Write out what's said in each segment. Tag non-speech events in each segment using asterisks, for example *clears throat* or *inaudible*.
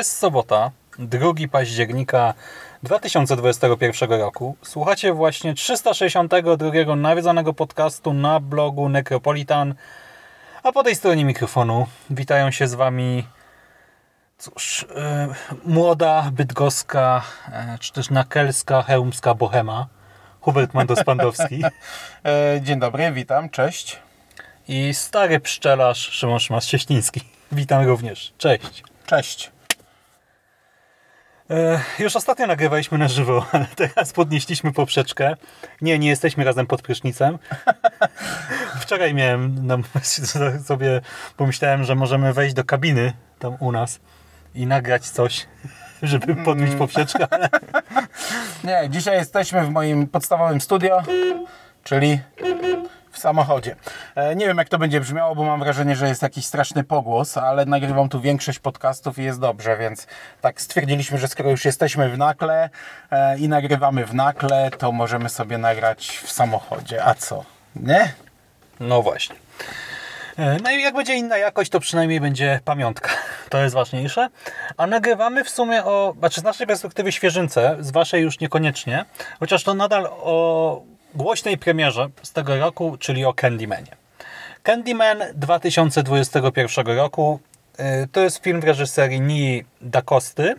Jest sobota, 2 października 2021 roku. Słuchacie właśnie 362 nawiedzonego podcastu na blogu Necropolitan. A po tej stronie mikrofonu witają się z Wami cóż, yy, młoda, bydgoska, yy, czy też nakelska, hełmska bohema. Hubert Mandos-Pandowski *laughs* E, Dzień dobry, witam, cześć. i stary pszczelarz Szymon Szymas-Cieśliński. Witam również. Cześć. Cześć. E, Już ostatnio nagrywaliśmy na żywo, *laughs* ale teraz podnieśliśmy poprzeczkę. Nie, nie jesteśmy razem pod prysznicem. *laughs* Wczoraj miałem na *laughs* sobie, pomyślałem, że możemy wejść do kabiny tam u nas i nagrać coś, żeby podnieść poprzeczkę, ale Nie, dzisiaj jesteśmy w moim podstawowym studio, czyli w samochodzie. E, Nie wiem, jak to będzie brzmiało, bo mam wrażenie, że jest jakiś straszny pogłos, ale nagrywam tu większość podcastów i jest dobrze, więc tak stwierdziliśmy, że skoro już jesteśmy w nakle e, i nagrywamy w nakle, to możemy sobie nagrać w samochodzie. A co? Nie? no właśnie. E, No i jak będzie inna jakość, to przynajmniej będzie pamiątka. To jest ważniejsze. A nagrywamy w sumie o, znaczy z naszej perspektywy świeżynce, z waszej już niekoniecznie, chociaż to nadal o głośnej premierze z tego roku, czyli o Candymanie. Candyman 2021 roku e, to jest film w reżyserii Nii Da Costy.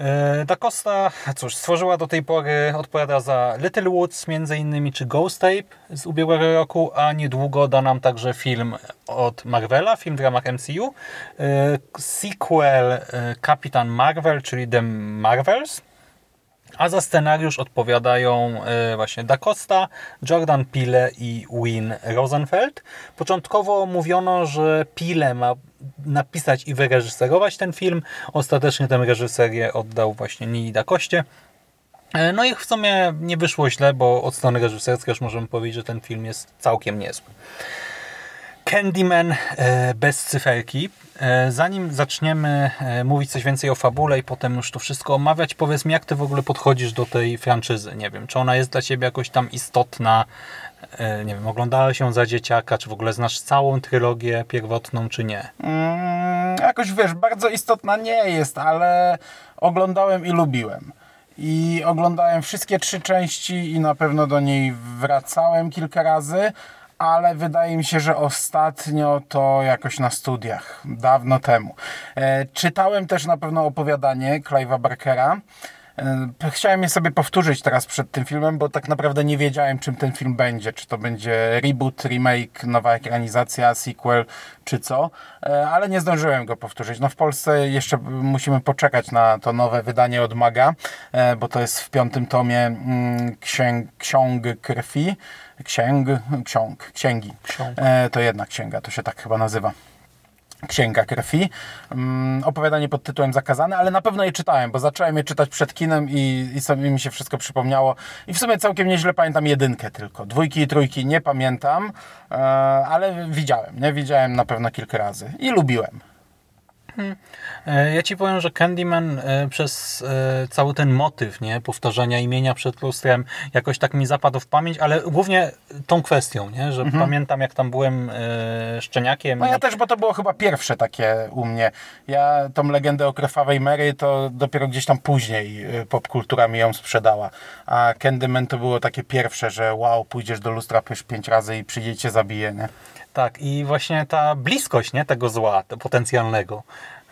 E, Da Costa, cóż, stworzyła do tej pory, odpowiada za Little Woods między innymi, czy Ghost Tape z ubiegłego roku, a niedługo da nam także film od Marvela, film w ramach MCU. E, Sequel Kapitan Marvel, czyli The Marvels. A za scenariusz odpowiadają e, właśnie Da Costa, Jordan Pile i Win Rosenfeld. Początkowo mówiono, że Pile ma napisać i wyreżyserować ten film. Ostatecznie tę reżyserię oddał właśnie Nii Da Coście. E, No i w sumie nie wyszło źle, bo od strony reżyserskiej już możemy powiedzieć, że ten film jest całkiem niezły. Candyman e, bez cyferki. E, Zanim zaczniemy e, mówić coś więcej o fabule i potem już to wszystko omawiać, powiedz mi, jak ty w ogóle podchodzisz do tej franczyzy? Nie wiem, czy ona jest dla ciebie jakoś tam istotna? Nie wiem, oglądałeś ją za dzieciaka, czy w ogóle znasz całą trylogię pierwotną, czy nie? Mm, jakoś wiesz, bardzo istotna nie jest, ale oglądałem i lubiłem. I oglądałem wszystkie trzy części i na pewno do niej wracałem kilka razy, ale wydaje mi się, że ostatnio to jakoś na studiach, dawno temu. E, czytałem też na pewno opowiadanie Clive'a Barkera. E, Chciałem je sobie powtórzyć teraz przed tym filmem, bo tak naprawdę nie wiedziałem, czym ten film będzie. Czy to będzie reboot, remake, nowa ekranizacja, sequel, czy co. E, Ale nie zdążyłem go powtórzyć. No w Polsce jeszcze musimy poczekać na to nowe wydanie od Maga, e, bo to jest w piątym tomie mm, księg, ksiąg krwi. Księg, ksiąg, księgi. Ksiąg. To jedna księga, to się tak chyba nazywa. Księga Krwi. Mm, opowiadanie pod tytułem Zakazane, ale na pewno je czytałem, bo zacząłem je czytać przed kinem i, i sobie mi się wszystko przypomniało. I w sumie całkiem nieźle pamiętam jedynkę tylko. Dwójki i trójki nie pamiętam, e, ale widziałem, nie? Widziałem na pewno kilka razy i lubiłem. E, Ja ci powiem, że Candyman e, przez e, cały ten motyw nie, powtarzania imienia przed lustrem jakoś tak mi zapadł w pamięć, ale głównie tą kwestią, nie, że pamiętam jak tam byłem szczeniakiem. Mhm. No ja też, bo to było chyba pierwsze takie u mnie. Ja tą legendę o krwawej Mary to dopiero gdzieś tam później popkultura mi ją sprzedała. A Candyman to było takie pierwsze, że wow, pójdziesz do lustra pysz pięć razy i przyjdzie cię zabije, nie? Tak, i właśnie ta bliskość nie, tego zła, potencjalnego,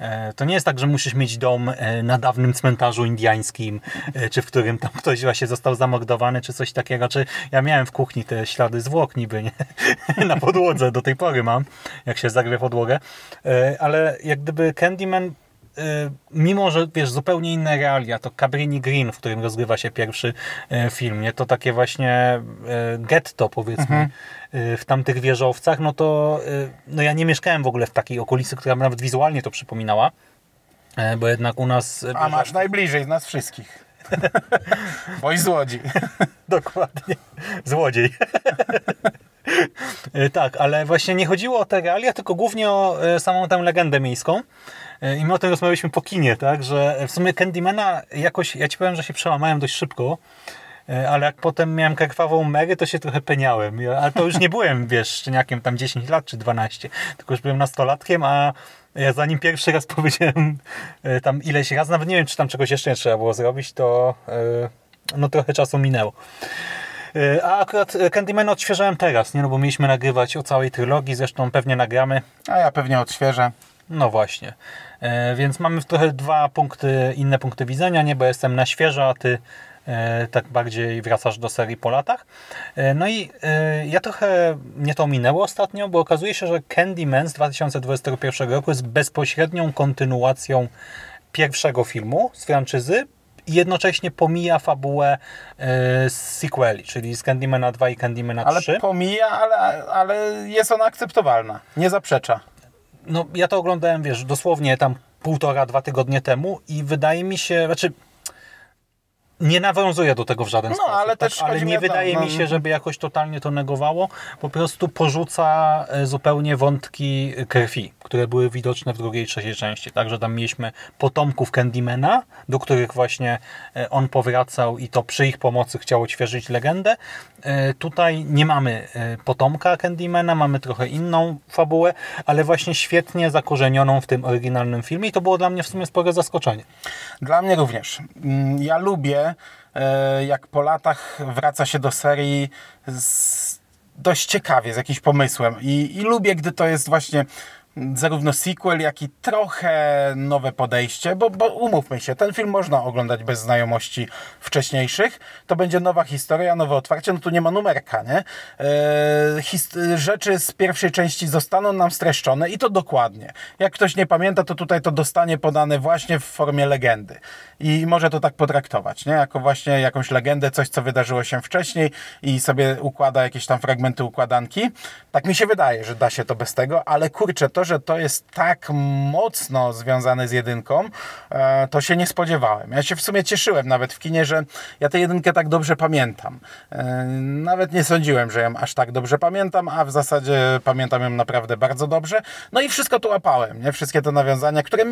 E, To nie jest tak, że musisz mieć dom e, na dawnym cmentarzu indiańskim, e, czy w którym tam *laughs* ktoś właśnie został zamordowany, czy coś takiego. Czy ja miałem w kuchni te ślady zwłok niby, nie? *laughs* Na podłodze do tej pory mam, jak się zagrie podłogę. Ale jak gdyby Candyman mimo, że wiesz, zupełnie inne realia, to Cabrini Green, w którym rozgrywa się pierwszy e, film, nie? to takie właśnie e, getto powiedzmy e, w tamtych wieżowcach, no to no ja nie mieszkałem w ogóle w takiej okolicy, która nawet wizualnie to przypominała, bo jednak u nas... A masz najbliżej z nas wszystkich. Boś z Łodzi. Dokładnie. Złodziej. *laughs* E, tak, ale właśnie nie chodziło o te realia, tylko głównie o e, samą tę legendę miejską. E, I my o tym rozmawialiśmy po kinie, tak, że w sumie Candymana jakoś, ja ci powiem, że się przełamałem dość szybko, ale jak potem miałem krwawą Mary, to się trochę peniałem. Ale to już nie byłem, wiesz, szczeniakiem tam 10 lat czy 12, tylko już byłem nastolatkiem, a ja zanim pierwszy raz *laughs* powiedziałem e, tam ileś razy, nawet nie wiem, czy tam czegoś jeszcze nie trzeba było zrobić, to e, no trochę czasu minęło. E, A akurat Candyman odświeżałem teraz, nie? No bo mieliśmy nagrywać o całej trylogii, zresztą pewnie nagramy. A ja pewnie odświeżę. No właśnie. Więc mamy trochę dwa punkty, inne punkty widzenia, nie? Bo jestem na świeżo, a ty tak bardziej wracasz do serii po latach. E, No i e, ja trochę mnie to minęło ostatnio, bo okazuje się, że Candyman z 2021 roku jest bezpośrednią kontynuacją pierwszego filmu z franczyzy i jednocześnie pomija fabułę e, z sequeli, czyli z Candymana 2 i Candymana Ale 3. pomija, ale, ale jest ona akceptowalna. Nie zaprzecza. No, ja to oglądałem, wiesz, dosłownie tam półtora, dwa tygodnie temu i wydaje mi się, znaczy nie nawiązuje do tego w żaden No, sposób. ale tak? też ale nie wydaje no, mi się, żeby jakoś totalnie to negowało. Po prostu porzuca e, zupełnie wątki krwi, które były widoczne w drugiej i trzeciej części. Także tam mieliśmy potomków Candymana, do których właśnie e, on powracał i to przy ich pomocy chciał odświeżyć legendę. E, Tutaj nie mamy e, potomka Candymana, mamy trochę inną fabułę, ale właśnie świetnie zakorzenioną w tym oryginalnym filmie i to było dla mnie w sumie spore zaskoczenie. Dla mnie również. Mm, Ja lubię, e, jak po latach wraca się do serii z dość ciekawie, z jakimś pomysłem. I, I lubię, gdy to jest właśnie zarówno sequel, jak i trochę nowe podejście, bo, bo umówmy się, ten film można oglądać bez znajomości wcześniejszych. To będzie nowa historia, nowe otwarcie, no tu nie ma numerka, nie? E, rzeczy z pierwszej części zostaną nam streszczone i to dokładnie. Jak ktoś nie pamięta, to tutaj to dostanie podane właśnie w formie legendy. I może to tak potraktować, nie? Jako właśnie jakąś legendę, coś, co wydarzyło się wcześniej i sobie układa jakieś tam fragmenty układanki. Tak mi się wydaje, że da się to bez tego, ale kurczę, to, że to jest tak mocno związane z jedynką, e, to się nie spodziewałem. Ja się w sumie cieszyłem nawet w kinie, że ja tę jedynkę tak dobrze pamiętam. E, Nawet nie sądziłem, że ją aż tak dobrze pamiętam, a w zasadzie pamiętam ją naprawdę bardzo dobrze. No i wszystko tu łapałem, nie? Wszystkie te nawiązania, które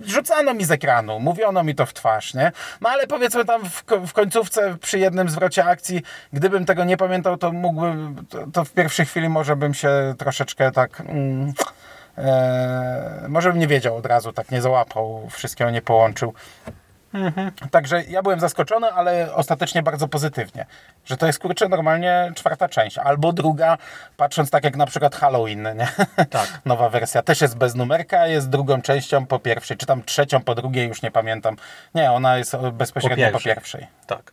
rzucano mi z ekranu, mówiono mi to w twarz, nie? No ale powiedzmy tam w końcówce przy jednym zwrocie akcji, gdybym tego nie pamiętał, to mógłbym, to, to w pierwszej chwili może bym się troszeczkę tak... Mm, e, może bym nie wiedział od razu, tak nie załapał, wszystkiego nie połączył. Także ja byłem zaskoczony, ale ostatecznie bardzo pozytywnie. Że to jest kurczę normalnie czwarta część. Albo druga, patrząc tak jak na przykład Halloween, nie? Tak. *laughs* Nowa wersja też jest bez numerka, jest drugą częścią po pierwszej, czy tam trzecią po drugiej, już nie pamiętam. Nie, ona jest bezpośrednio po pierwszej. pierwszej. Tak.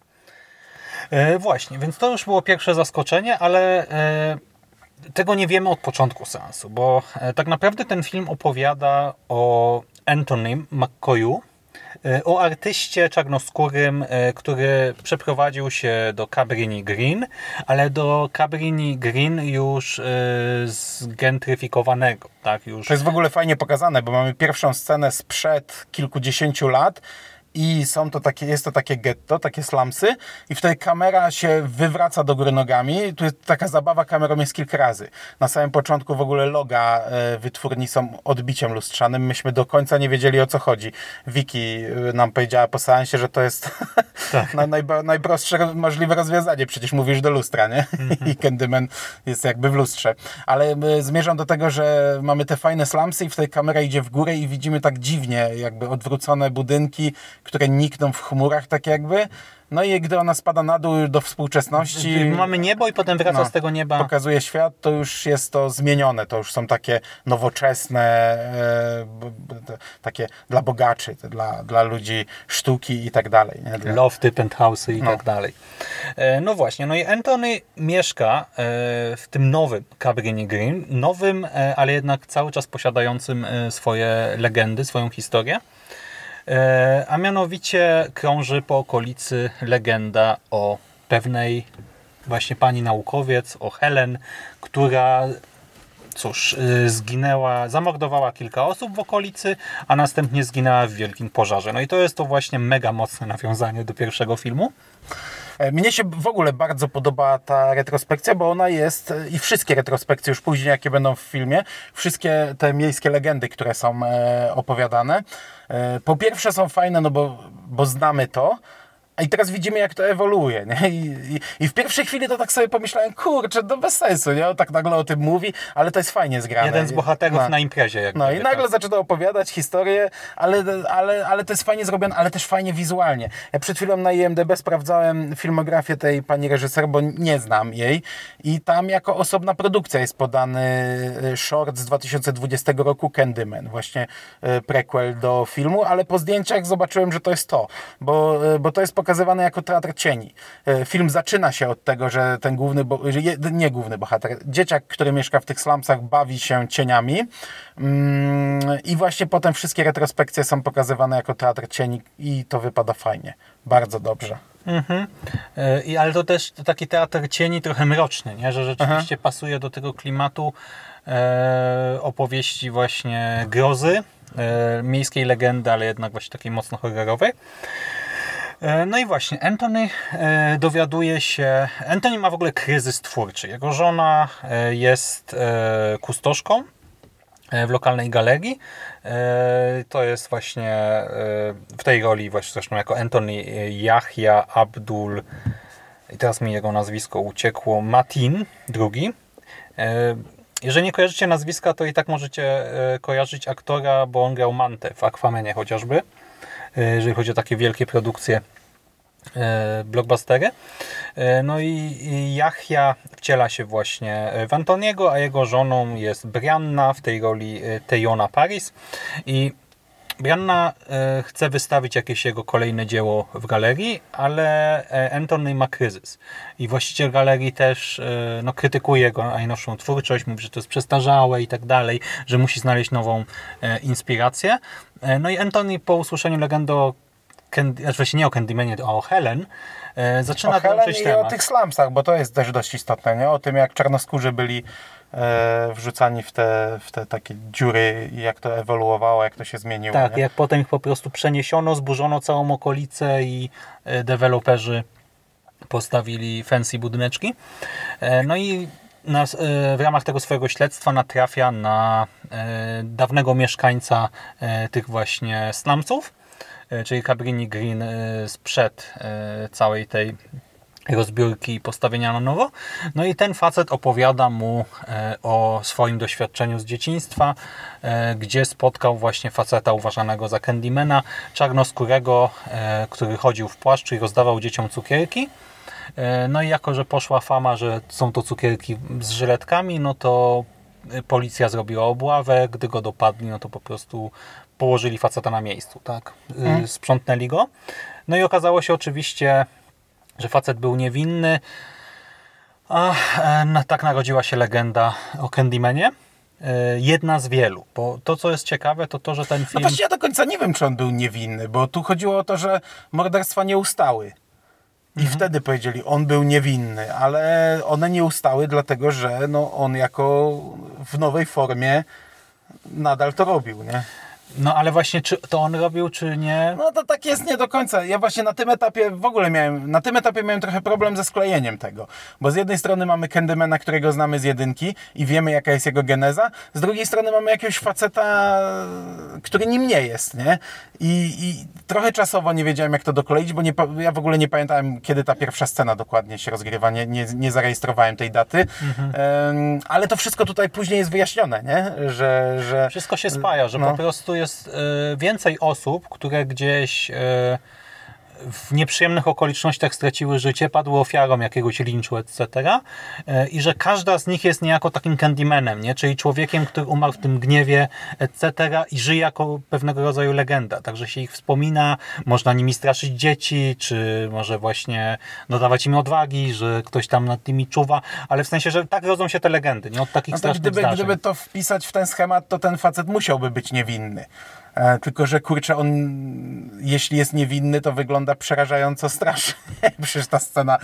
E, właśnie, więc to już było pierwsze zaskoczenie, ale e, tego nie wiemy od początku seansu, bo e, tak naprawdę ten film opowiada o Anthony McCoyu, e, o artyście czarnoskórym, e, który przeprowadził się do Cabrini Green, ale do Cabrini Green już zgentryfikowanego, tak, już To jest w ogóle fajnie pokazane, bo mamy pierwszą scenę sprzed kilkudziesięciu lat i są to takie, jest to takie getto, takie slumsy i wtedy kamera się wywraca do góry nogami. Tu jest taka zabawa kamerą jest kilka razy. Na samym początku w ogóle loga e, wytwórni są odbiciem lustrzanym. Myśmy do końca nie wiedzieli o co chodzi. Wiki e, nam powiedziała po seansie, że to jest *laughs* najba, najprostsze możliwe rozwiązanie. Przecież mówisz do lustra, nie? *laughs* I Candyman jest jakby w lustrze. Ale e, zmierzam do tego, że mamy te fajne slumsy i wtedy kamera idzie w górę i widzimy tak dziwnie jakby odwrócone budynki, które nikną w chmurach tak jakby. No i gdy ona spada na dół do współczesności, Mamy niebo i potem wraca No. z tego nieba. pokazuje świat, to już jest to zmienione. To już są takie nowoczesne, e, takie dla bogaczy, dla, dla ludzi sztuki i tak dalej. Dla, lofty, penthouse'y i No. tak dalej. E, No właśnie, no i Anthony mieszka e, w tym nowym Cabrini Green, nowym, e, ale jednak cały czas posiadającym e, swoje legendy, swoją historię. E, A mianowicie krąży po okolicy legenda o pewnej właśnie pani naukowiec, o Helen, która cóż, y, zginęła, zamordowała kilka osób w okolicy, a następnie zginęła w wielkim pożarze. No i to jest to właśnie mega mocne nawiązanie do pierwszego filmu. E, Mnie się w ogóle bardzo podoba ta retrospekcja, bo ona jest e, i wszystkie retrospekcje już później, jakie będą w filmie, wszystkie te miejskie legendy, które są e, opowiadane. Po pierwsze są fajne, no bo, bo znamy to. I teraz widzimy, jak to ewoluuje. Nie? I, i, I w pierwszej chwili to tak sobie pomyślałem, kurczę, to bez sensu, nie? On tak nagle o tym mówi, ale to jest fajnie zgrane. Jeden z bohaterów No. na imprezie. Jak No i nagle tak. zaczyna opowiadać historię, ale, ale, ale to jest fajnie zrobione, ale też fajnie wizualnie. Ja przed chwilą na IMDB sprawdzałem filmografię tej pani reżyser, bo nie znam jej i tam jako osobna produkcja jest podany e, short z 2020 roku Candyman, właśnie e, prequel do filmu, ale po zdjęciach zobaczyłem, że to jest to, bo, e, bo to jest pokazywane jako teatr cieni. E, Film zaczyna się od tego, że ten główny, bo, nie główny bohater, dzieciak, który mieszka w tych slumsach bawi się cieniami Mm, i właśnie potem wszystkie retrospekcje są pokazywane jako teatr cieni i to wypada fajnie, bardzo dobrze. Mhm. E, I, ale to też to taki teatr cieni trochę mroczny, nie? że rzeczywiście pasuje do tego klimatu e, opowieści właśnie grozy, e, miejskiej legendy, ale jednak właśnie takiej mocno horrorowej. E, No i właśnie, Anthony e, dowiaduje się. Anthony ma w ogóle kryzys twórczy. Jego żona e, jest kustoszką w lokalnej galerii. To jest właśnie w tej roli, właśnie zresztą jako Anthony Yahya Abdul, i teraz mi jego nazwisko uciekło, Matin drugi. Jeżeli nie kojarzycie nazwiska, to i tak możecie kojarzyć aktora, bo on grał Mantę w Aquamenie chociażby, jeżeli chodzi o takie wielkie produkcje e, blockbustery. E, No i Yahya wciela się właśnie w Antoniego, a jego żoną jest Brianna, w tej roli e, Tejona Paris. I Brianna e, chce wystawić jakieś jego kolejne dzieło w galerii, ale e, Antony ma kryzys. I właściciel galerii też e, no, krytykuje jego najnowszą twórczość, mówi, że to jest przestarzałe i tak dalej, że musi znaleźć nową inspirację. No i Antony po usłyszeniu legendy o Candy, znaczy właśnie nie o Candymanie, o Helen, e, zaczyna O Helen i temat. o tych slumsach, bo to jest też dość istotne, nie? O tym, jak czarnoskórzy byli e, wrzucani w te, w te takie dziury i jak to ewoluowało, jak to się zmieniło. Tak, nie? jak potem ich po prostu przeniesiono, zburzono całą okolicę i e, deweloperzy postawili fancy budyneczki. E, No i nas, e, w ramach tego swojego śledztwa natrafia na e, dawnego mieszkańca e, tych właśnie slumsów, czyli Cabrini Green e, sprzed e, całej tej rozbiórki i postawienia na nowo. No i ten facet opowiada mu e, o swoim doświadczeniu z dzieciństwa, e, gdzie spotkał właśnie faceta uważanego za Candymana, czarnoskórego, e, który chodził w płaszczu i rozdawał dzieciom cukierki. E, No i jako, że poszła fama, że są to cukierki z żyletkami, no to e, policja zrobiła obławę, gdy go dopadli, no to po prostu położyli faceta na miejscu, tak? E, Sprzątnęli go. No i okazało się oczywiście, że facet był niewinny. A e, no, tak narodziła się legenda o Candymanie. E, Jedna z wielu, bo to co jest ciekawe to to, że ten No film... właśnie ja do końca nie wiem, czy on był niewinny, bo tu chodziło o to, że morderstwa nie ustały. I Mhm. wtedy powiedzieli, on był niewinny, ale one nie ustały, dlatego że no, on jako w nowej formie nadal to robił, nie? No ale właśnie czy to on robił, czy nie? No to tak jest nie do końca. Ja właśnie na tym etapie w ogóle miałem, na tym etapie miałem trochę problem ze sklejeniem tego. Bo z jednej strony mamy Candymana, którego znamy z jedynki i wiemy jaka jest jego geneza, z drugiej strony mamy jakiegoś faceta, który nim nie jest, nie? I, i trochę czasowo nie wiedziałem jak to dokleić, bo nie, ja w ogóle nie pamiętałem kiedy ta pierwsza scena dokładnie się rozgrywa, nie, nie, nie zarejestrowałem tej daty. Em, ale to wszystko tutaj później jest wyjaśnione, nie? Że, że Wszystko się spaja, że no. po prostu jest e, więcej osób, które gdzieś e, w nieprzyjemnych okolicznościach straciły życie, padły ofiarą jakiegoś linczu, etc. E, I że każda z nich jest niejako takim Candymanem, nie? czyli człowiekiem, który umarł w tym gniewie, etc. i żyje jako pewnego rodzaju legenda. Także się ich wspomina, można nimi straszyć dzieci, czy może właśnie dodawać im odwagi, że ktoś tam nad nimi czuwa, ale w sensie, że tak rodzą się te legendy, nie? Od takich No to strasznych gdyby, zdarzeń. gdyby to wpisać w ten schemat, to ten facet musiałby być niewinny. E, tylko, że kurczę, on jeśli jest niewinny, to wygląda przerażająco strasznie. *laughs* Przecież ta scena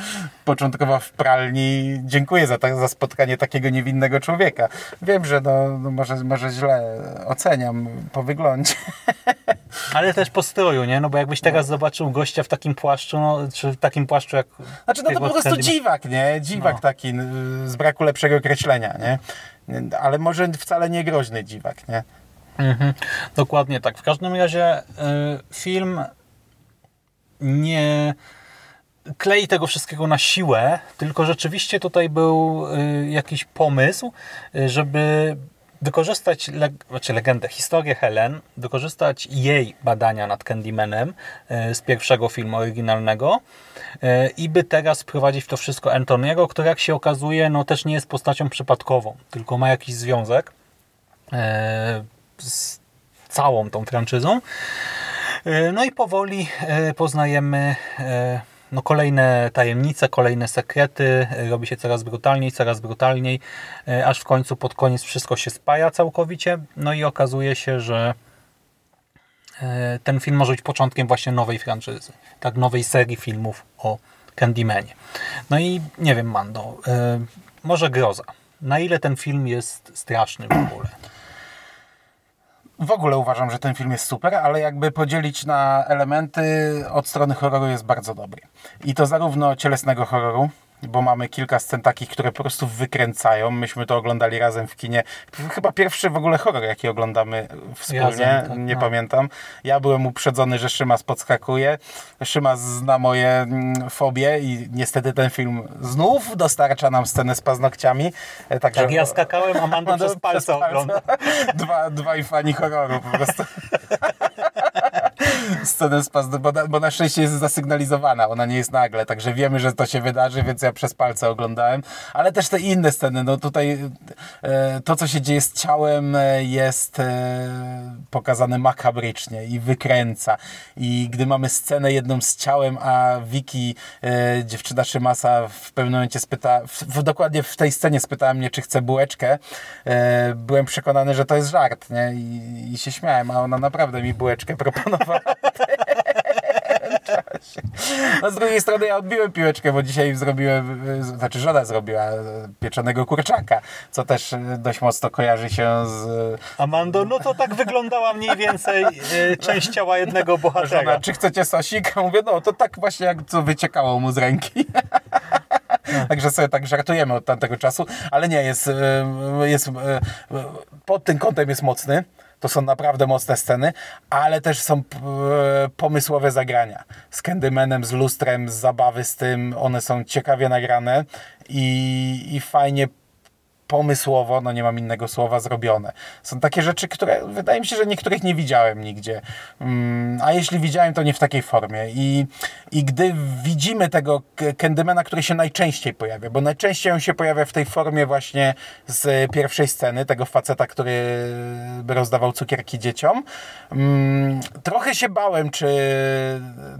początkowa w pralni. Dziękuję za, ta, za spotkanie takiego niewinnego człowieka. Wiem, że no, no może, może źle oceniam po wyglądzie. *laughs* Ale też po stroju, nie? No bo jakbyś teraz zobaczył gościa w takim płaszczu, no, czy w takim płaszczu jak... Znaczy, no to po prostu dziwak, nie? Dziwak No. taki y, z braku lepszego określenia, nie? Ale może wcale nie groźny dziwak, nie? Mhm, dokładnie tak. W każdym razie y, film nie klei tego wszystkiego na siłę, tylko rzeczywiście tutaj był y, jakiś pomysł, y, żeby wykorzystać leg znaczy legendę, historię Helen, wykorzystać jej badania nad Candymanem z pierwszego filmu oryginalnego i by teraz wprowadzić w to wszystko Antoniego, który jak się okazuje, no też nie jest postacią przypadkową, tylko ma jakiś związek z całą tą franczyzą. E, No i powoli e, poznajemy e, no kolejne tajemnice, kolejne sekrety, robi się coraz brutalniej, coraz brutalniej, aż w końcu pod koniec wszystko się spaja całkowicie, no i okazuje się, że ten film może być początkiem właśnie nowej franczyzy, tak nowej serii filmów o Candymanie. No i nie wiem, Mando, może groza. Na ile ten film jest straszny w ogóle? W ogóle uważam, że ten film jest super, ale jakby podzielić na elementy, od strony horroru jest bardzo dobry. I to zarówno cielesnego horroru, bo mamy kilka scen takich, które po prostu wykręcają. Myśmy to oglądali razem w kinie. Chyba pierwszy w ogóle horror, jaki oglądamy wspólnie, tak, nie no. pamiętam. Ja byłem uprzedzony, że Szymas podskakuje. Szymas zna moje mm, fobie i niestety ten film znów dostarcza nam scenę z paznokciami. E, Także Tak, ja skakałem, a Mando przez palce ogląda. *laughs* Dwa, dwaj fani horroru po prostu. *laughs* Scenę z pazd- bo, na, bo na szczęście jest zasygnalizowana, ona nie jest nagle, także wiemy, że to się wydarzy, więc ja przez palce oglądałem, ale też te inne sceny, no tutaj e, to, co się dzieje z ciałem e, jest e, pokazane makabrycznie i wykręca i gdy mamy scenę jedną z ciałem, a Wiki, e, dziewczyna Szymasa w pewnym momencie spyta, w, w, dokładnie w tej scenie spytała mnie, czy chce bułeczkę, e, byłem przekonany, że to jest żart, nie? I, I się śmiałem, a ona naprawdę mi bułeczkę proponowała. *laughs* No z drugiej strony ja odbiłem piłeczkę, bo dzisiaj zrobiłem, e, znaczy żona zrobiła e, pieczonego kurczaka, co też e, dość mocno kojarzy się z Amando, no to tak wyglądała mniej więcej e, część ciała jednego bohatera. żona, czy chcecie sosik? Mówię, no to tak właśnie jak co wyciekało mu z ręki. Także sobie tak żartujemy od tamtego czasu, ale nie, jest, e, jest e, pod tym kątem jest mocny. To są naprawdę mocne sceny, ale też są e, pomysłowe zagrania. Z Candymanem, z lustrem, z zabawy z tym. One są ciekawie nagrane i, i fajnie pomysłowo, no nie mam innego słowa, zrobione. Są takie rzeczy, które wydaje mi się, że niektórych nie widziałem nigdzie. Mm, a jeśli widziałem, to nie w takiej formie. I, i gdy widzimy tego Candymana, który się najczęściej pojawia, bo najczęściej on się pojawia w tej formie właśnie z pierwszej sceny, tego faceta, który rozdawał cukierki dzieciom. Mm, trochę się bałem, czy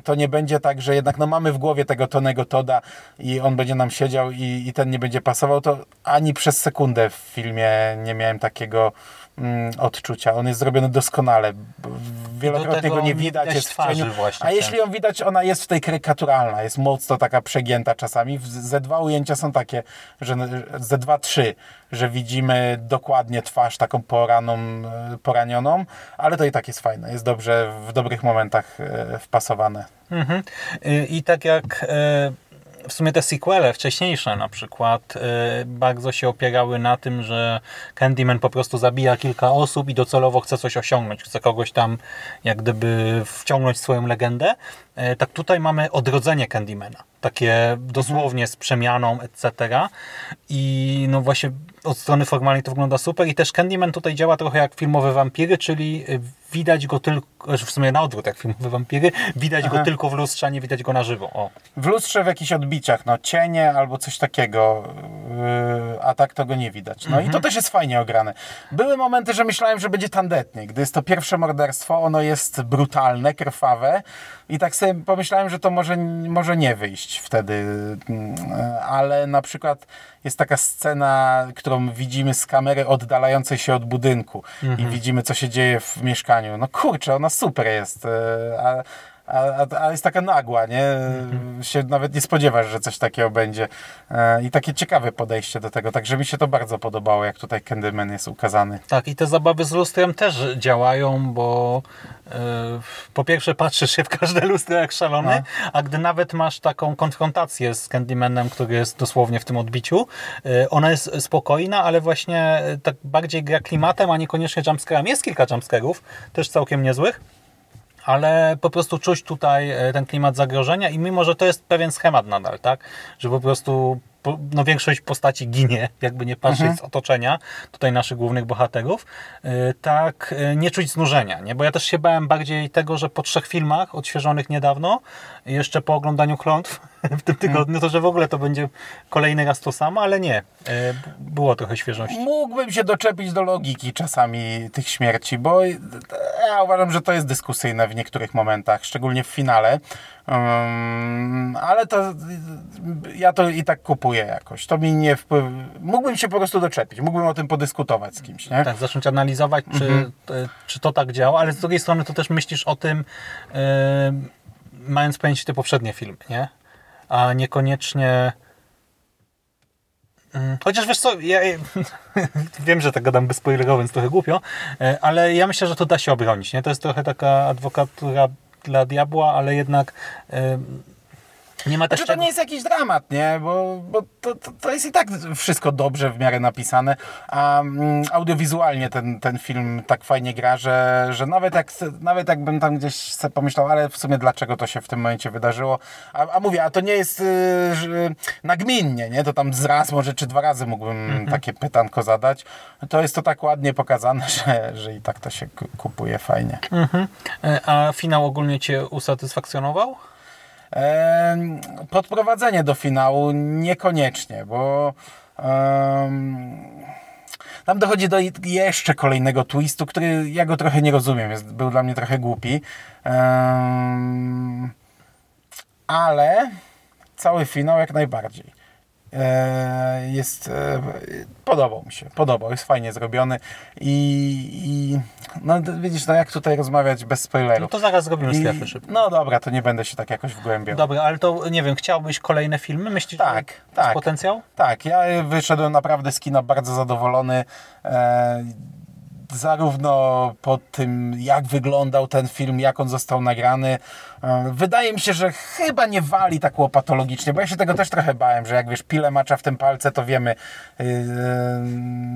to nie będzie tak, że jednak no mamy w głowie tego Tonego Toda i on będzie nam siedział i, i ten nie będzie pasował, to ani przez sekundę w filmie nie miałem takiego mm, odczucia. On jest zrobiony doskonale. Wielokrotnie go nie widać, jest w cieniu. właśnie A jeśli ją widać, ona jest tutaj karykaturalna, jest mocno taka przegięta czasami. Ze dwa ujęcia są takie, że ze dwa, trzy, że widzimy dokładnie twarz taką poraną, e, poranioną, ale to i tak jest fajne. Jest dobrze w dobrych momentach e, wpasowane. Mhm. Y, I tak jak e, w sumie te sequele wcześniejsze na przykład e, bardzo się opierały na tym, że Candyman po prostu zabija kilka osób i docelowo chce coś osiągnąć, chce kogoś tam jak gdyby wciągnąć swoją legendę. E, Tak tutaj mamy odrodzenie Candymana. Takie dosłownie z przemianą, etc. I no właśnie od strony formalnej to wygląda super i też Candyman tutaj działa trochę jak filmowe wampiry, czyli widać go tylko, znaczy w sumie na odwrót jak filmowe wampiry, widać Aha. go tylko w lustrze, a nie widać go na żywo. O. W lustrze w jakichś odbiciach, no cienie albo coś takiego, yy, a tak to go nie widać. No i to też jest fajnie ograne. Były momenty, że myślałem, że będzie tandetnie. Gdy jest to pierwsze morderstwo, ono jest brutalne, krwawe i tak sobie pomyślałem, że to może, może nie wyjść wtedy, mm, ale na przykład jest taka scena, którą widzimy z kamery oddalającej się od budynku i widzimy, co się dzieje w mieszkaniu. No kurczę, ona super jest. A, a, a, jest taka nagła, nie? Się nawet nie spodziewasz, że coś takiego będzie. E, I takie ciekawe podejście do tego. Także mi się to bardzo podobało, jak tutaj Candyman jest ukazany. Tak, i te zabawy z lustrem też działają, bo e, po pierwsze patrzysz się w każde lustro jak szalony, a gdy nawet masz taką konfrontację z Candymanem, który jest dosłownie w tym odbiciu, e, ona jest spokojna, ale właśnie tak bardziej gra klimatem, a niekoniecznie jumpscarem. Jest kilka jumpscarów, też całkiem niezłych, ale po prostu czuć tutaj e, ten klimat zagrożenia i mimo, że to jest pewien schemat nadal, tak, że po prostu no, większość postaci ginie, *laughs* jakby nie patrzeć z otoczenia tutaj naszych głównych bohaterów, e, tak e, nie czuć znużenia, nie? bo ja też się bałem bardziej tego, że po trzech filmach odświeżonych niedawno, jeszcze po oglądaniu klątw *laughs* w tym tygodniu, to że w ogóle to będzie kolejny raz to samo, ale nie, e, było trochę świeżości. Mógłbym się doczepić do logiki czasami tych śmierci, bo ja uważam, że to jest dyskusyjne w niektórych momentach, szczególnie w finale. Um, ale to ja to i tak kupuję jakoś. To mi nie wpływ... Mógłbym się po prostu doczepić, mógłbym o tym podyskutować z kimś, nie? tak, zacząć analizować, czy, Mhm. e, czy to tak działa, ale z drugiej strony to też myślisz o tym, e, mając pamięć te poprzednie filmy, nie? A niekoniecznie... Mm, Chociaż wiesz co, ja *laughs* wiem, że tak gadam bezspoilerowo, więc trochę głupio, e, ale ja myślę, że to da się obronić, nie? To jest trochę taka adwokatura dla diabła, ale jednak nie ma też Znaczy, to nie jest jakiś dramat, nie? Bo, bo to, to, to jest i tak wszystko dobrze w miarę napisane, a mm, audiowizualnie ten, ten film tak fajnie gra, że, że nawet, jak, nawet jakbym tam gdzieś sobie pomyślał, ale w sumie dlaczego to się w tym momencie wydarzyło, a, a mówię, a to nie jest y, że nagminnie, nie? To tam z raz może czy dwa razy mógłbym takie pytanko zadać. To jest to tak ładnie pokazane, *laughs* że, że i tak to się ku- kupuje fajnie. Mhm. E, A finał ogólnie Cię usatysfakcjonował? Podprowadzenie do finału niekoniecznie, bo tam dochodzi do jeszcze kolejnego twistu, który ja go trochę nie rozumiem, jest, był dla mnie trochę głupi. Ale cały finał jak najbardziej. E, Jest, e, podobał mi się, podobał, jest fajnie zrobiony i, i no widzisz, no jak tutaj rozmawiać bez No spoilerów. to zaraz zrobimy strefy szybko. No dobra, to nie będę się tak jakoś wgłębiał. Dobra, ale to nie wiem, chciałbyś kolejne filmy? Myślisz, Tak, że jest tak. potencjał? Tak, ja wyszedłem naprawdę z kina bardzo zadowolony. E, zarówno po tym, jak wyglądał ten film, jak on został nagrany. E, wydaje mi się, że chyba nie wali tak łopatologicznie, bo ja się tego też trochę bałem, że jak wiesz, pile macza w tym palce, to wiemy yy,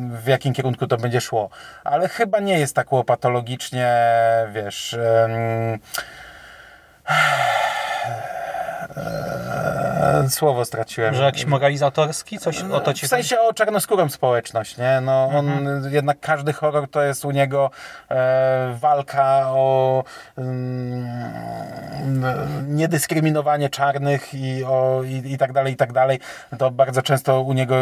w jakim kierunku to będzie szło. Ale chyba nie jest tak łopatologicznie, wiesz... e, Słowo straciłem. Że jakiś moralizatorski? Coś o to ci W sensie o czarnoskórą społeczność, nie? No, on, Mhm. jednak każdy horror to jest u niego e, walka o mm, niedyskryminowanie czarnych i, o, i, i tak dalej, i tak dalej. To bardzo często u niego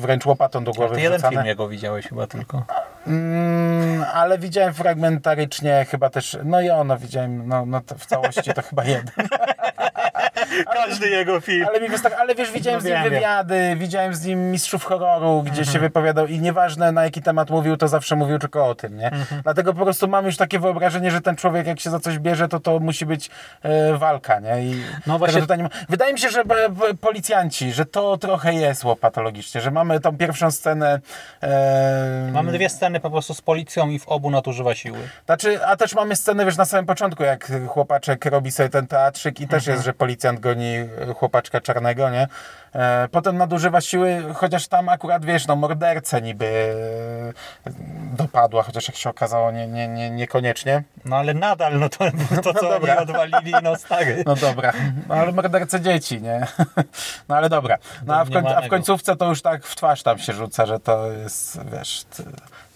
wręcz łopatą do głowy Ty jeden film jego widziałeś chyba tylko. Mm, ale widziałem fragmentarycznie chyba też, no i ono widziałem, no, no w całości to chyba jeden. *laughs* Każdy jego film. Ale mi wystarczy, ale wiesz, widziałem No z nim wywiady, widziałem z nim mistrzów horroru, gdzie się wypowiadał i nieważne na jaki temat mówił, to zawsze mówił tylko o tym, nie? Dlatego po prostu mam już takie wyobrażenie, że ten człowiek jak się za coś bierze, to to musi być e, walka, nie? I No właśnie- tutaj ma. Wydaje mi się, że b, b, policjanci, że to trochę jest łopatologicznie, że mamy tą pierwszą scenę e, Mamy dwie sceny po prostu z policją i w obu nadużywa siły. znaczy, a też mamy scenę, wiesz, na samym początku, jak chłopaczek robi sobie ten teatrzyk i też jest, że policjant goni chłopaczka czarnego, nie? E, potem nadużywa siły, chociaż tam akurat, wiesz, no mordercę niby e, dopadła, chociaż jak się okazało, nie, nie, nie, niekoniecznie. No ale nadal, no to, *laughs* to co oni dobra. odwalili, no stary. No dobra, no, ale mordercę dzieci, nie? *laughs* No ale dobra. No a w, koń, a w końcówce to już tak w twarz tam się rzuca, że to jest, wiesz, ty,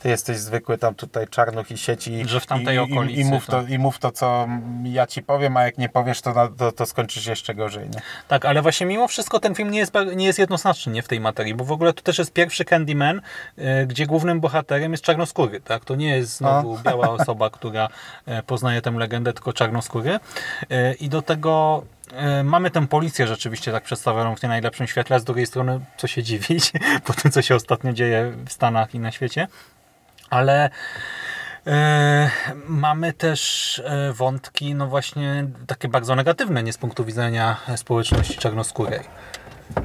ty jesteś zwykły tam tutaj czarnuch i sieci. Że w tamtej i, okolicy I, i, mów to- I mów to, co ja ci powiem, a jak nie powiesz, to, to, to skończysz jeszcze gorzej. Nie? Tak, ale właśnie mimo wszystko ten film nie jest, ba- nie jest jednoznaczny nie, w tej materii, bo w ogóle to też jest pierwszy Candyman, y, gdzie głównym bohaterem jest czarnoskóry. Tak? To nie jest znowu biała osoba, która e, poznaje tę legendę, tylko czarnoskóry. Y, I do tego e, mamy tę policję rzeczywiście tak przedstawioną w nie najlepszym świetle, a z drugiej strony co się dziwić *laughs* po tym, co się ostatnio dzieje w Stanach i na świecie. Ale E, mamy też e, wątki, no właśnie takie bardzo negatywne, nie z punktu widzenia społeczności czarnoskórej.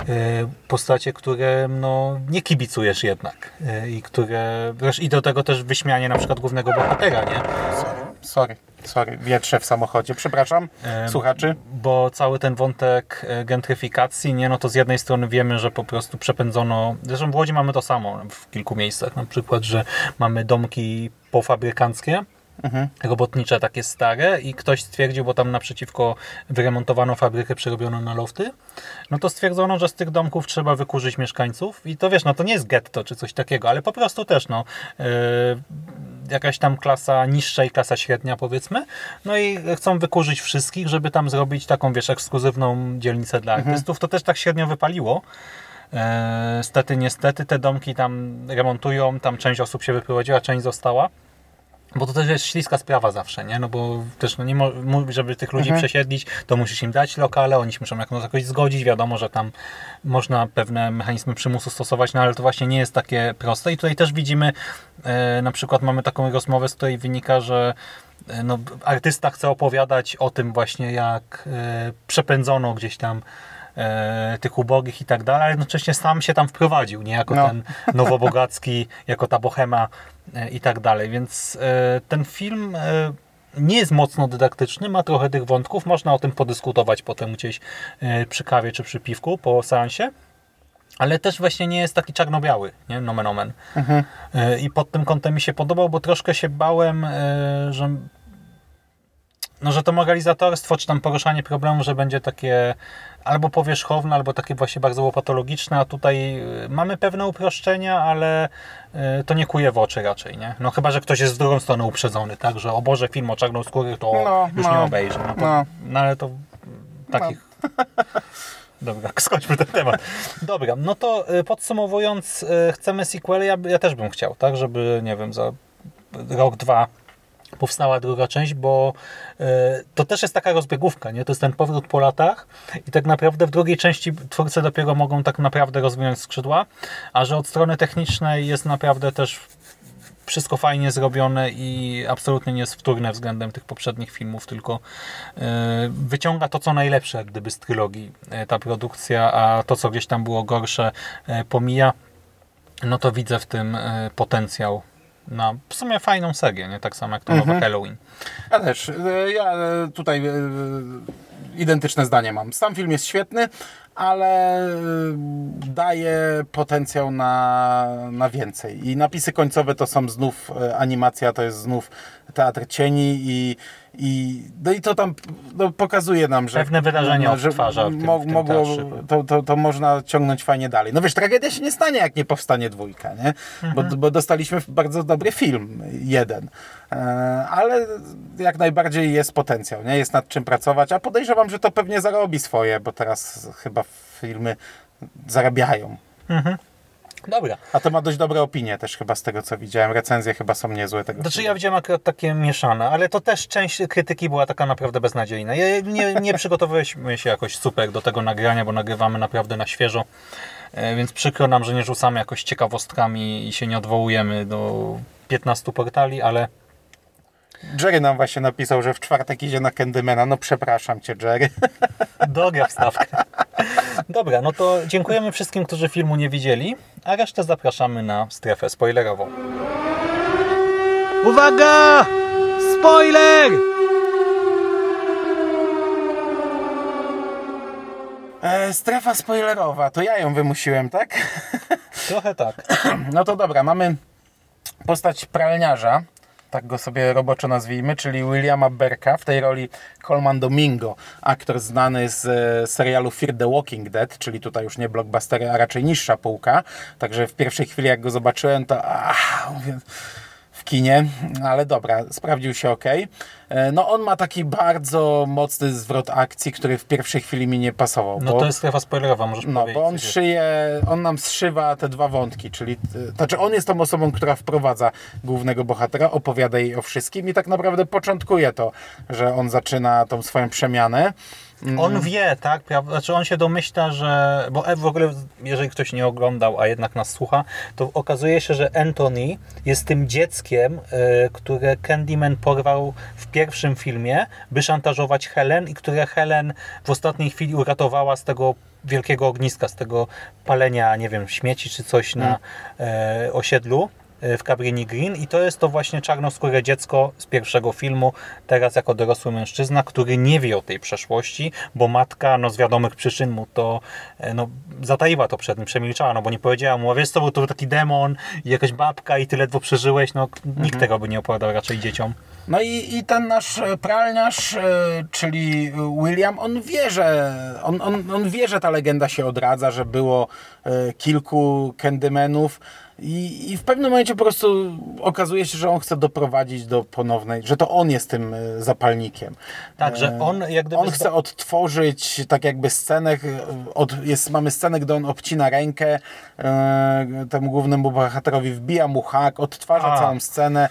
E, Postacie, które no, nie kibicujesz jednak e, i które, i do tego też wyśmianie na przykład głównego bohatera, nie? Sorry, sorry, wietrze w samochodzie. Przepraszam, Em, słuchaczy. bo cały ten wątek e, gentryfikacji, nie, no to z jednej strony wiemy, że po prostu przepędzono, zresztą w Łodzi mamy to samo w kilku miejscach, na przykład, że mamy domki pofabrykanckie, robotnicze takie stare i ktoś stwierdził, bo tam naprzeciwko wyremontowano fabrykę, przerobiono na lofty, no to stwierdzono, że z tych domków trzeba wykurzyć mieszkańców i to wiesz, no to nie jest getto czy coś takiego, ale po prostu też no yy, jakaś tam klasa niższa i klasa średnia powiedzmy, no i chcą wykurzyć wszystkich, żeby tam zrobić taką wiesz, ekskluzywną dzielnicę dla artystów, to też tak średnio wypaliło. E, Stety, niestety te domki tam remontują, tam część osób się wyprowadziła, część została. Bo to też jest śliska sprawa zawsze, nie? No bo też no nie mo- żeby tych ludzi przesiedlić, to musisz im dać lokale, oni się muszą jak no jakoś zgodzić, wiadomo, że tam można pewne mechanizmy przymusu stosować, no ale to właśnie nie jest takie proste i tutaj też widzimy, e, na przykład mamy taką rozmowę, z której wynika, że e, no, artysta chce opowiadać o tym właśnie, jak e, przepędzono gdzieś tam e, tych ubogich i tak dalej, ale jednocześnie sam się tam wprowadził, nie jako No. ten nowobogacki, jako ta bohema i tak dalej, więc e, ten film e, nie jest mocno dydaktyczny, ma trochę tych wątków, można o tym podyskutować potem gdzieś e, przy kawie czy przy piwku po seansie, ale też właśnie nie jest taki czarno-biały, nie? Nomen omen. E, I pod tym kątem mi się podobał, bo troszkę się bałem, że no, że to moralizatorstwo, czy tam poruszanie problemu, że będzie takie albo powierzchowne, albo takie właśnie bardzo łopatologiczne, a tutaj y, mamy pewne uproszczenia, ale y, to nie kuje w oczy raczej, nie? No chyba, że ktoś jest w drugą stronę uprzedzony, tak, że o Boże, film o czarnoskórych to No, już no, nie obejrzy. No, to, no. no. ale to takich... *laughs* Dobra, *laughs* skończmy ten temat. Dobra, no to y, podsumowując, chcemy sequel, ja, ja też bym chciał, tak, żeby, nie wiem, za rok, dwa powstała druga część, bo e, to też jest taka rozbiegówka, nie? To jest ten powrót po latach i tak naprawdę w drugiej części twórcy dopiero mogą tak naprawdę rozwinąć skrzydła, a że od strony technicznej jest naprawdę też wszystko fajnie zrobione i absolutnie nie jest wtórne względem tych poprzednich filmów, tylko e, wyciąga to, co najlepsze jak gdyby z trylogii e, ta produkcja, a to, co gdzieś tam było gorsze pomija, no to widzę w tym potencjał na w sumie fajną serię, nie? Tak samo jak to nowe Halloween. Ja też. E, Ja e, tutaj e, identyczne zdanie mam. Sam film jest świetny, ale daje potencjał na, na więcej. I napisy końcowe to są znów animacja, to jest znów teatr cieni i, i, no i to tam no, pokazuje nam, że Pewne wydarzenia że odtwarza w tym- mo- w tym mogło, to, to, to można ciągnąć fajnie dalej. No wiesz, tragedia się nie stanie, jak nie powstanie dwójka, nie? Bo, bo dostaliśmy bardzo dobry film, jeden. E, ale jak najbardziej jest potencjał, nie? Jest nad czym pracować, a podejrzewam, że to pewnie zarobi swoje, bo teraz chyba filmy zarabiają. Dobra. A to ma dość dobre opinie też chyba z tego, co widziałem. Recenzje chyba są niezłe tego Znaczy ja widziałem akurat takie mieszane, ale to też część krytyki była taka naprawdę beznadziejna. Ja nie, nie przygotowaliśmy się jakoś super do tego nagrania, bo nagrywamy naprawdę na świeżo, E, więc przykro nam, że nie rzucamy jakoś ciekawostkami i się nie odwołujemy do 15 portali, ale Jerry nam właśnie napisał, że w czwartek idzie na Candymana. No przepraszam cię, Jerry. *laughs* Droga wstawka. Dobra, no to dziękujemy wszystkim, którzy filmu nie widzieli, a resztę zapraszamy na strefę spoilerową. Uwaga! Spoiler! E, strefa spoilerowa, to ja ją wymusiłem, tak? Trochę tak. *clears throat* No to dobra, mamy postać pralniarza, tak go sobie roboczo nazwijmy, czyli Williama Berka, w tej roli Colman Domingo, aktor znany z e, serialu Fear the Walking Dead, czyli tutaj już nie blockbustery, a raczej niższa półka. Także w pierwszej chwili jak go zobaczyłem, to ach, mówię, w kinie, ale dobra, sprawdził się ok. No on ma taki bardzo mocny zwrot akcji, który w pierwszej chwili mi nie pasował. No bo... to jest strefa spoilerowa, możesz No, powiedzieć. bo on szyje, on nam zszywa te dwa wątki, czyli y, znaczy on jest tą osobą, która wprowadza głównego bohatera, opowiada jej o wszystkim i tak naprawdę początkuje to, że on zaczyna tą swoją przemianę. On wie, tak? Znaczy on się domyśla, że... Bo w ogóle, jeżeli ktoś nie oglądał, a jednak nas słucha, to okazuje się, że Anthony jest tym dzieckiem, e, które Candyman porwał w pierwszym filmie, by szantażować Helen i które Helen w ostatniej chwili uratowała z tego wielkiego ogniska, z tego palenia, nie wiem, śmieci czy coś na e, osiedlu w Cabrini Green i to jest to właśnie czarnoskóre dziecko z pierwszego filmu, teraz jako dorosły mężczyzna, który nie wie o tej przeszłości, bo matka no, z wiadomych przyczyn mu to e, no, zataiła to przed nim, przemilczała, no bo nie powiedziała mu, a wiesz co, bo to był taki demon i jakaś babka i ty ledwo przeżyłeś, no nikt tego by nie opowiadał raczej dzieciom. No i, i ten nasz e, pralniarz, e, czyli William, on wie, że on, on, on wie, że ta legenda się odradza, że było e, kilku Candymanów i, i w pewnym momencie po prostu okazuje się, że on chce doprowadzić do ponownej, że to on jest tym e, zapalnikiem. Tak, że E, on jak gdyby... On chce odtworzyć tak jakby scenę, e, od, jest, mamy scenę, gdy on obcina rękę e, temu głównemu bohaterowi, wbija mu hak, odtwarza A. całą scenę,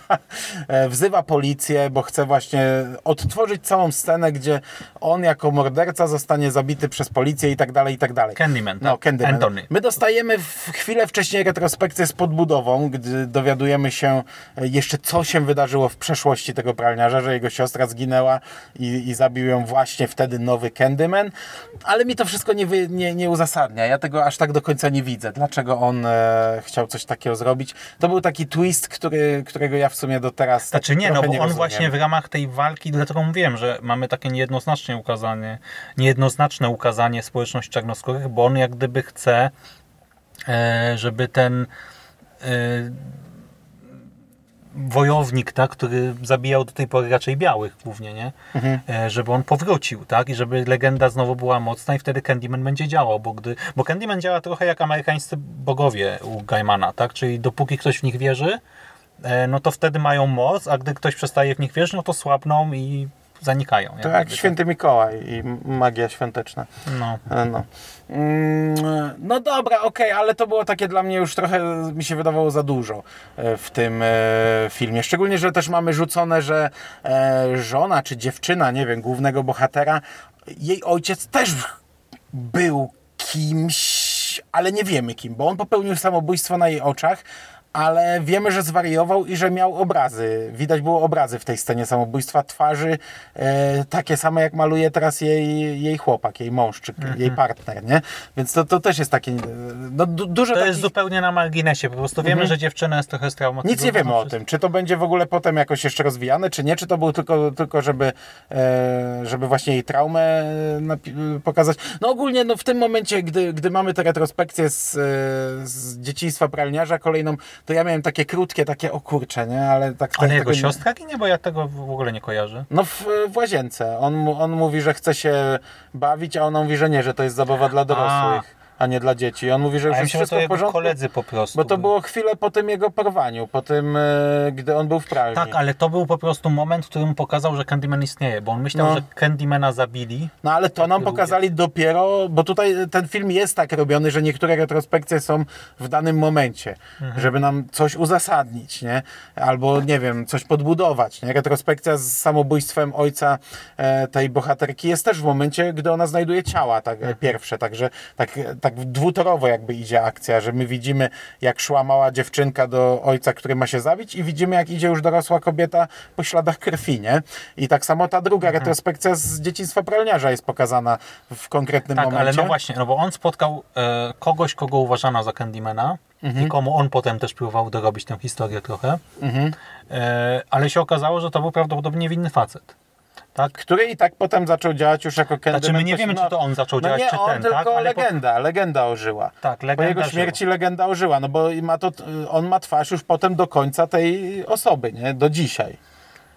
*laughs* wzywa policję, bo chce właśnie odtworzyć całą scenę, gdzie on jako morderca zostanie zabity przez policję i tak dalej, i tak dalej. Candyman, tak? No, Candyman. Anthony. My dostajemy w chwilę wcześniej retrospekcję z podbudową, gdy dowiadujemy się e, jeszcze, co się wydarzyło w przeszłości tego pralniarza, że jego siostra zginęła i, i zabił ją właśnie wtedy nowy Candyman, ale mi to wszystko nie, wy, nie, nie uzasadnia. Ja tego aż tak do końca nie widzę. Dlaczego on e, chciał coś takiego zrobić? To był taki twist, który, którego ja w sumie do teraz Znaczy nie, no bo on rozumiem. właśnie w ramach tej walki, dlatego mówiłem, że mamy takie niejednoznacznie ukazanie, niejednoznaczne ukazanie społeczności czarnoskórych, bo on jak gdyby chce, żeby ten e, wojownik, tak, który zabijał do tej pory raczej białych głównie, nie? Mhm. E, żeby on powrócił, tak? I żeby legenda znowu była mocna i wtedy Candyman będzie działał, bo gdy, bo Candyman działa trochę jak amerykańscy bogowie u Gaimana, tak? Czyli dopóki ktoś w nich wierzy, e, no to wtedy mają moc, a gdy ktoś przestaje w nich wierzyć, no to słabną i zanikają. To jak święty Mikołaj i magia świąteczna. tak. No. No, Mm, no dobra, okej, ale to było takie dla mnie już trochę, mi się wydawało za dużo e, w tym e, filmie. Szczególnie, że też mamy rzucone, że e, żona czy dziewczyna, nie wiem, głównego bohatera, jej ojciec też był kimś, ale nie wiemy kim, bo on popełnił samobójstwo na jej oczach, ale wiemy, że zwariował i że miał obrazy. Widać było obrazy w tej scenie samobójstwa twarzy, e, takie same jak maluje teraz jej, jej chłopak, jej mążczyk, jej partner, nie? Więc to, to też jest takie, e, no du, dużo To takich... jest zupełnie na marginesie. Po prostu wiemy, że dziewczyna jest trochę straumatyzowana. Nic nie wiemy o tym. Czy to będzie w ogóle potem jakoś jeszcze rozwijane, czy nie? Czy to było tylko, tylko żeby, e, żeby właśnie jej traumę e, napi- pokazać? No ogólnie no, w tym momencie, gdy, gdy mamy tę retrospekcję z, e, z dzieciństwa pralniarza kolejną, to ja miałem takie krótkie, takie o kurcze, nie? Ale tak... Ale tak jego tego nie- siostra ginie, bo ja tego w ogóle nie kojarzę. No w, w łazience. On, on mówi, że chce się bawić, a ona mówi, że nie, że to jest zabawa dla dorosłych, a, nie dla dzieci. On mówi, że A już ja jest myślę, że wszystko to w porządku. koledzy po prostu. Bo to było chwilę po tym jego porwaniu, po tym, e, gdy on był w pralni. Tak, ale to był po prostu moment, w którym pokazał, że Candyman istnieje, bo on myślał, No. że Candymana zabili. No ale to nam pokazali dopiero, bo tutaj ten film jest tak robiony, że niektóre retrospekcje są w danym momencie, Mhm. żeby nam coś uzasadnić, nie? Albo, nie wiem, coś podbudować, nie? Retrospekcja z samobójstwem ojca e, tej bohaterki jest też w momencie, gdy ona znajduje ciała, tak, Mhm. pierwsze, także tak, tak dwutorowo jakby idzie akcja, że my widzimy, jak szła mała dziewczynka do ojca, który ma się zabić i widzimy, jak idzie już dorosła kobieta po śladach krwi, nie? I tak samo ta druga Mhm. retrospekcja z dzieciństwa pralniarza jest pokazana w konkretnym Tak, momencie. ale no właśnie, no bo on spotkał e, kogoś, kogo uważano za Candymana Mhm. i komu on potem też próbował dorobić tę historię trochę. Mhm. E, ale się okazało, że to był prawdopodobnie winny facet. Tak? Który i tak potem zaczął działać już jako Candyman. Znaczy my nie wiemy, czy to on zaczął no działać, nie czy on, ten, tylko tak? Ale po- legenda, legenda ożyła. Tak, Po legenda jego żyła. śmierci legenda ożyła, no bo ma to, on ma twarz już potem do końca tej osoby, nie? Do dzisiaj.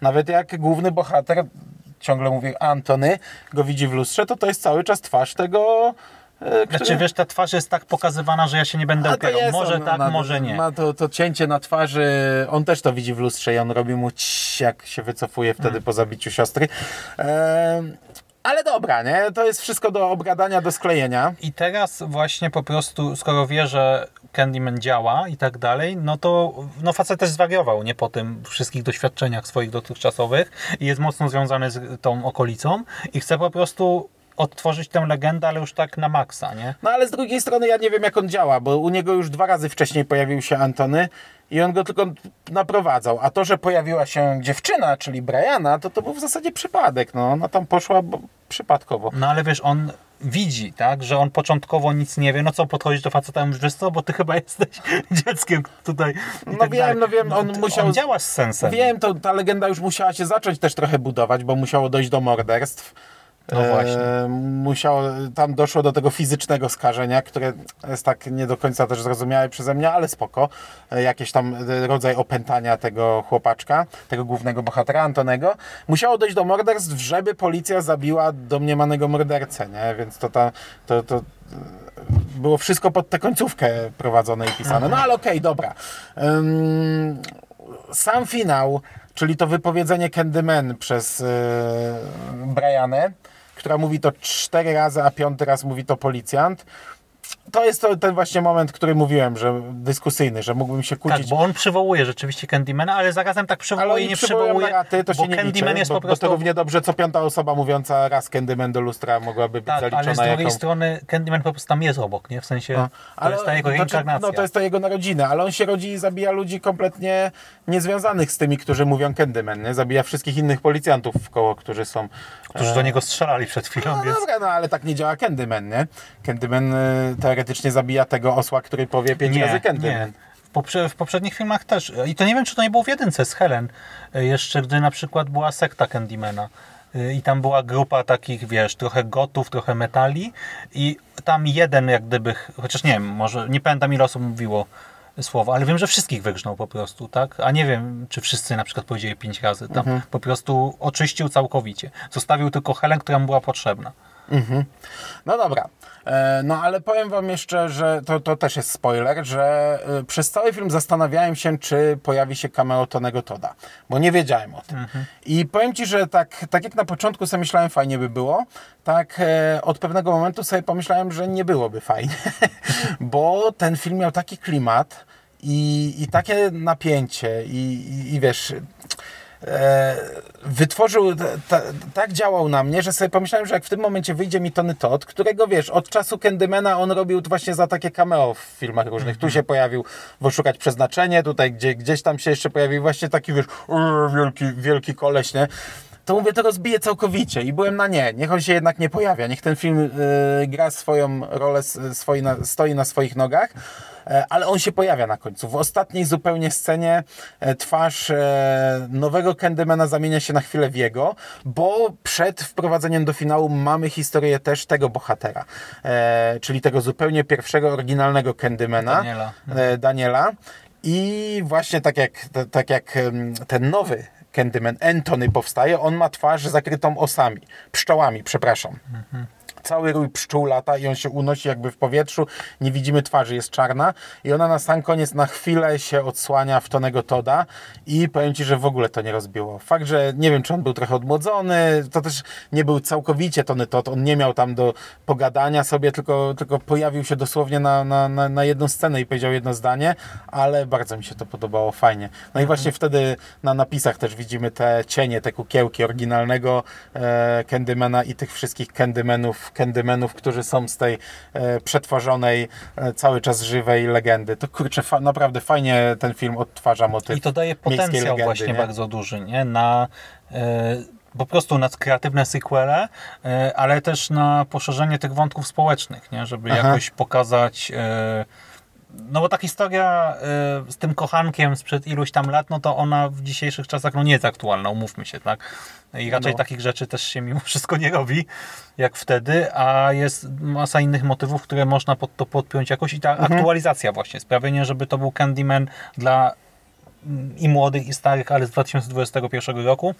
Nawet jak główny bohater, ciągle mówię Antony, go widzi w lustrze, to to jest cały czas twarz tego... e, Który... Znaczy wiesz, ta twarz jest tak pokazywana, że ja się nie będę upierał. Może on, tak, ma, może nie. Ma to, to cięcie na twarzy, on też to widzi w lustrze i on robi mu ć, jak się wycofuje wtedy Mm. po zabiciu siostry. Ale dobra, nie? To jest wszystko do obgadania, do sklejenia. I teraz właśnie po prostu, skoro wie, że Candyman działa i tak dalej, no to no facet też zwariował, nie po tym wszystkich doświadczeniach swoich dotychczasowych i jest mocno związany z tą okolicą i chce po prostu odtworzyć tę legendę, ale już tak na maksa, nie? No ale z drugiej strony ja nie wiem jak on działa, bo u niego już dwa razy wcześniej pojawił się Antony i on go tylko naprowadzał. A to, że pojawiła się dziewczyna, czyli Briana, to to był w zasadzie przypadek. No, ona tam poszła bo, przypadkowo. No ale wiesz, on widzi, tak, że on początkowo nic nie wie, no co, podchodzisz do faceta i mówisz, wiesz co, bo ty chyba *laughs* jesteś dzieckiem tutaj No tak wiem, dalej. no wiem, on ty- musiał- On działa z sensem. Wiem, to ta legenda już musiała się zacząć też trochę budować, bo musiało dojść do morderstw. No właśnie. E, musiało, tam doszło do tego fizycznego skażenia, które jest tak nie do końca też zrozumiałe przeze mnie, ale spoko. E, Jakiś tam e, rodzaj opętania tego chłopaczka, tego głównego bohatera Antonego. Musiało dojść do morderstw, żeby policja zabiła domniemanego mordercę, nie? Więc to, ta, to, to e, było wszystko pod tę końcówkę prowadzone i pisane. No ale okej, dobra. Ym, sam finał, czyli to wypowiedzenie Candyman przez yy, Brianę, która mówi to cztery razy, a piąty raz mówi to policjant. To jest to, ten właśnie moment, który mówiłem, że dyskusyjny, że mógłbym się Tak, kłócić. bo on przywołuje rzeczywiście Candymana, ale zarazem tak ale przywołuje i oni nie przywołuje, raty, to bo się nie Candyman liczy, jest bo, po bo prostu... to równie dobrze, co piąta osoba mówiąca raz Candyman do lustra mogłaby być tak, ale z zaliczona drugiej jako... strony Candyman po prostu tam jest obok, nie? W sensie, No, to jest ta jego znaczy, reinkarnacja. No to jest jego narodziny, ale on się rodzi i zabija ludzi kompletnie niezwiązanych z tymi, którzy mówią Candyman, nie? Zabija wszystkich innych policjantów w koło, którzy są... Którzy do niego strzelali przed chwilą, No więc... dobra, no ale tak nie działa Candyman, nie? Candyman y, teoretycznie zabija tego osła, który powie pięć razy Candyman. W, poprze- w poprzednich filmach też. I to nie wiem, czy to nie było w jedynce z Helen. y, Jeszcze gdy na przykład była sekta Candymana. Y, I tam była grupa takich, wiesz, trochę gotów, trochę metali. I tam jeden jak gdyby, chociaż nie wiem, może nie pamiętam ile osób mówiło słowo, ale wiem, że wszystkich wygrznął po prostu, tak? A nie wiem, czy wszyscy na przykład powiedzieli pięć razy. Tam Mhm. po prostu oczyścił całkowicie. Zostawił tylko Helen, która mu była potrzebna. No dobra. E, No ale powiem wam jeszcze, że to, to też jest spoiler, że y, przez cały film zastanawiałem się, czy pojawi się cameo Tonego Toda, bo nie wiedziałem o tym. I powiem ci, że tak, tak jak na początku sobie myślałem, fajnie by było, tak e, od pewnego momentu sobie pomyślałem, że nie byłoby fajnie, *laughs* bo ten film miał taki klimat i, i takie napięcie i, i, i wiesz e, wytworzył, ta, ta, tak działał na mnie, że sobie pomyślałem, że jak w tym momencie wyjdzie mi Tony Todd, którego wiesz, od czasu Candymana on robił właśnie za takie cameo w filmach różnych. Tu się pojawił w Oszukać Przeznaczenie, tutaj gdzie, gdzieś tam się jeszcze pojawił właśnie taki wiesz, "Uuu, wielki, wielki koleś, nie? To mówię, to rozbije całkowicie i byłem na nie. Niech on się jednak nie pojawia. Niech ten film y, gra swoją rolę, swoi na, stoi na swoich nogach. E, ale on się pojawia na końcu. W ostatniej zupełnie scenie e, twarz e, nowego Candymana zamienia się na chwilę w jego, bo przed wprowadzeniem do finału mamy historię też tego bohatera, czyli tego zupełnie pierwszego, oryginalnego Candymana, Daniela. Daniela. I właśnie tak jak, tak jak ten nowy Candyman Anthony powstaje, on ma twarz zakrytą osami, pszczołami, przepraszam. Cały rój pszczół lata i on się unosi jakby w powietrzu, nie widzimy twarzy, jest czarna. I ona na sam koniec na chwilę się odsłania w Tonego Toda. I powiem Ci, że w ogóle to nie rozbiło. Fakt, że nie wiem, czy on był trochę odmłodzony, to też nie był całkowicie Tony Todd, on nie miał tam do pogadania sobie, tylko, tylko pojawił się dosłownie na, na, na, na jedną scenę i powiedział jedno zdanie, ale bardzo mi się to podobało, fajnie. No i właśnie wtedy na napisach też widzimy te cienie, te kukiełki oryginalnego e, Candymana i tych wszystkich Candymanów, Candymanów, którzy są z tej e, przetworzonej, e, cały czas żywej legendy. To kurczę, fa- naprawdę fajnie ten film odtwarza motyw I to daje potencjał legendy, właśnie nie? bardzo duży, nie? Na e, po prostu na kreatywne sequele, ale też na poszerzenie tych wątków społecznych, nie? Żeby Aha. jakoś pokazać e, no bo ta historia y, z tym kochankiem sprzed iluś tam lat, no to ona w dzisiejszych czasach no nie jest aktualna, umówmy się, tak? I raczej No. takich rzeczy też się mimo wszystko nie robi, jak wtedy, a jest masa innych motywów, które można pod to podpiąć jakoś i ta aktualizacja właśnie, sprawienie, żeby to był Candyman dla mm, i młodych, i starych, ale z 2021 roku,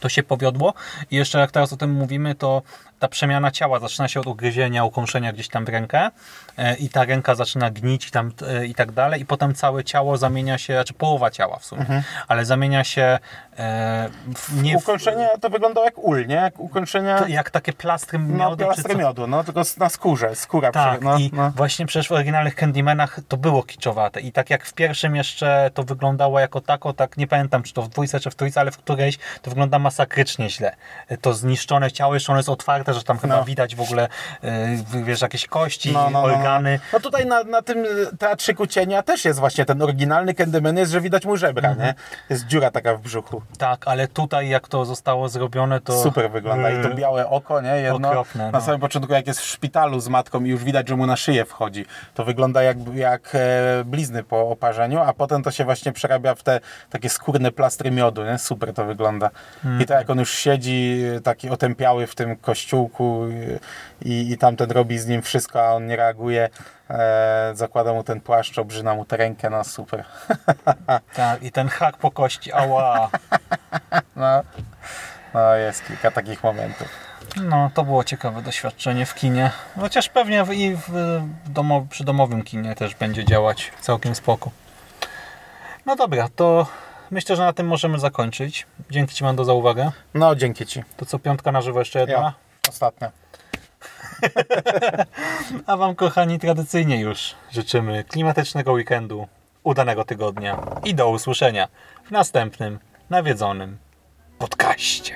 to się powiodło. I jeszcze jak teraz o tym mówimy, to ta przemiana ciała zaczyna się od ugryzienia, ukąszenia gdzieś tam w rękę e, i ta ręka zaczyna gnić i, tam, e, i tak dalej i potem całe ciało zamienia się, znaczy połowa ciała w sumie, ale zamienia się e, w, nie w, Ukończenia to wyglądało jak ul, nie? Jak ukończenia... to jak takie plastry No, miodu, czy plastry miodu, no tylko na skórze, skóra. tak, przy- no, i no. właśnie przecież w oryginalnych Candymanach to było kiczowate i tak jak w pierwszym jeszcze to wyglądało jako tako, tak nie pamiętam czy to w dwójce czy w trójce, ale w którejś to wygląda masakrycznie źle. To zniszczone ciało, jeszcze ono jest otwarte, że tam chyba No. widać w ogóle yy, wiesz, jakieś kości, No, no, no, no. organy. No tutaj na, na tym e, teatrzyku cienia też jest właśnie ten oryginalny Candyman, jest, że widać mu żebra, Mhm. nie? Jest dziura taka w brzuchu. Tak, ale tutaj jak to zostało zrobione, to Super wygląda. I to Yy, białe oko, nie? Jedno. Okropne, na no. samym początku, jak jest w szpitalu z matką i już widać, że mu na szyję wchodzi. To wygląda jak, jak e, blizny po oparzeniu, a potem to się właśnie przerabia w te takie skórne plastry miodu, nie? Super to wygląda. I tak jak on już siedzi taki otępiały w tym kościółku e, i, i tamten robi z nim wszystko, a on nie reaguje. E, zakłada mu ten płaszcz, obrzyna mu tę rękę, no super. *laughs* tak, i ten hak po kości, ała. *laughs* No, no jest kilka takich momentów. No, to było ciekawe doświadczenie w kinie. Chociaż pewnie w, i w, w domo, przy domowym kinie też będzie działać całkiem spoko. No dobra, to myślę, że na tym możemy zakończyć. Dzięki Ci, Mando, za uwagę. No, dzięki Ci. To co, piątka na żywo jeszcze jedna? Ja, Ostatnia. *laughs* A Wam, kochani, tradycyjnie już życzymy klimatycznego weekendu, udanego tygodnia i do usłyszenia w następnym nawiedzonym podcaście.